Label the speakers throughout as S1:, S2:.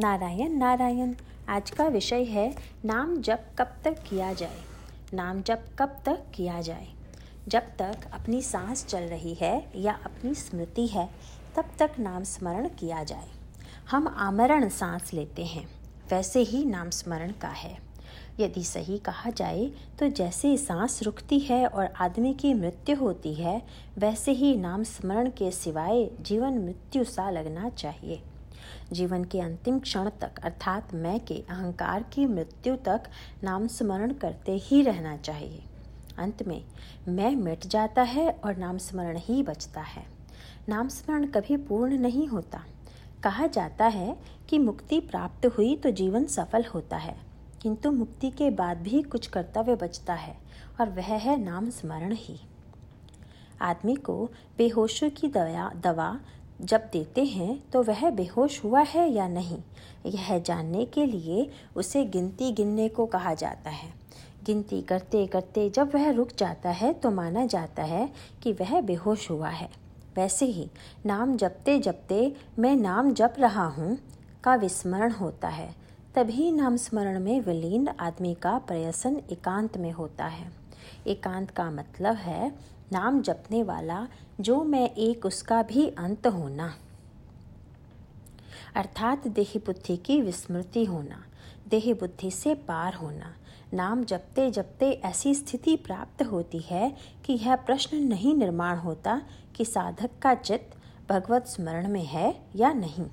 S1: नारायण नारायण, आज का विषय है नाम जप कब तक किया जाए? नाम जप कब तक किया जाए? जब तक अपनी सांस चल रही है या अपनी स्मृति है, तब तक नाम स्मरण किया जाए। हम आमरण सांस लेते हैं, वैसे ही नाम स्मरण का है। यदि सही कहा जाए तो जैसे सांस रुकती है और आदमी की मृत्यु होती है, वैसे ही नाम स्मरण के सिवाय जीवन मृत्यु सा लगना चाहिए। जीवन के अंतिम क्षण तक, अर्थात मैं के अहंकार की मृत्यु तक नाम स्मरण करते ही रहना चाहिए। अंत में, मैं मिट जाता है और नाम स्मरण ही बचता है। नाम स्मरण कभी पूर्ण नहीं होता। कहा जाता है कि मुक्ति प्राप्त हुई तो जीवन सफल होता है, किंतु मुक्ति के बाद भी कुछ कर्तव्य बचता है और वह है नाम स्मरण ही। आदमी को बेहोशों की दवा दवा जब देते हैं तो वह बेहोश हुआ है या नहीं? यह जानने के लिए उसे गिनती गिनने को कहा जाता है। गिनती करते करते जब वह रुक जाता है तो माना जाता है कि वह बेहोश हुआ है। वैसे ही, नाम जपते जपते मैं नाम जप रहा हूँ का विस्मरण होता है। तभी नाम स्मरण में विलीन आदमी का प्रयसन एकांत में होता है। एकांत का मतलब है नाम जपने वाला, जो मैं एक उसका भी अंत होना। अर्थात देह बुद्धि की विस्मृति होना, देह बुद्धि से पार होना। नाम जपते जपते ऐसी स्थिति प्राप्त होती है कि यह प्रश्न नहीं निर्माण होता कि साधक का चित्त भगवत स्मरण में है या नहीं।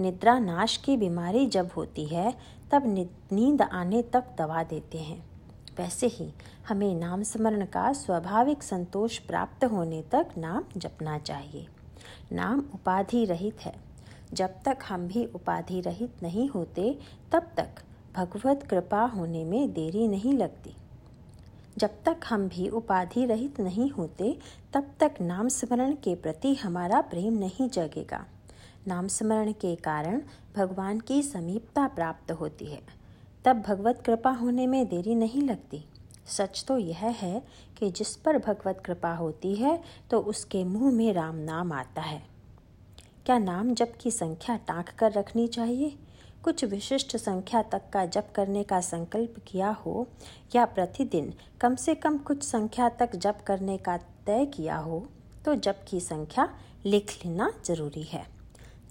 S1: निद्रा नाश की बीमारी जब होती है, तब नींद आने तक दवा देते हैं। वैसे ही हमें नाम स्मरण का स्वाभाविक संतोष प्राप्त होने तक नाम जपना चाहिए। नाम उपाधि रहित है। जब तक हम भी उपाधि रहित नहीं होते, तब तक भगवत कृपा होने में देरी नहीं लगती। जब तक हम भी उपाधि रहित नहीं होते, तब तक नाम स्मरण के प्रति हमारा प्रेम नहीं जगेगा। नाम स्मरण के कारण भगवान की समीपता प्राप्त होती है। तब भगवत कृपा होने में देरी नहीं लगती। सच तो यह है कि जिस पर भगवत कृपा होती है तो उसके मुँह में राम नाम आता है। क्या नाम जप की संख्या टाँक कर रखनी चाहिए? कुछ विशिष्ट संख्या तक का जप करने का संकल्प किया हो, या प्रतिदिन कम से कम कुछ संख्या तक जप करने का तय किया हो तो जप की संख्या लिख लेना ज़रूरी है।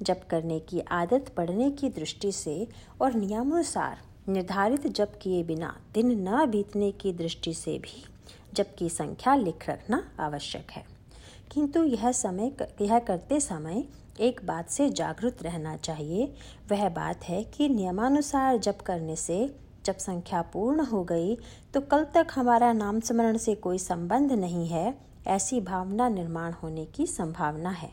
S1: जप करने की आदत पड़ने की दृष्टि से और नियमानुसार निर्धारित जप किए बिना दिन न बीतने की दृष्टि से भी जप की संख्या लिख रखना आवश्यक है। किंतु यह समय यह करते समय एक बात से जागरूक रहना चाहिए। वह बात है कि नियमानुसार जप करने से जब संख्या पूर्ण हो गई तो कल तक हमारा नाम स्मरण से कोई संबंध नहीं है। ऐसी भावना निर्माण होने की संभावना है।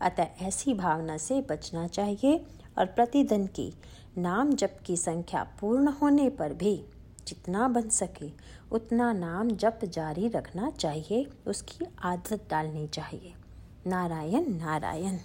S1: अतः ऐसी भावना से बचना चाहिए और प्रतिदिन की नाम जप की संख्या पूर्ण होने पर भी जितना बन सके, उतना नाम जप जारी रखना चाहिए, उसकी आदत डालनी चाहिए। नारायण नारायण।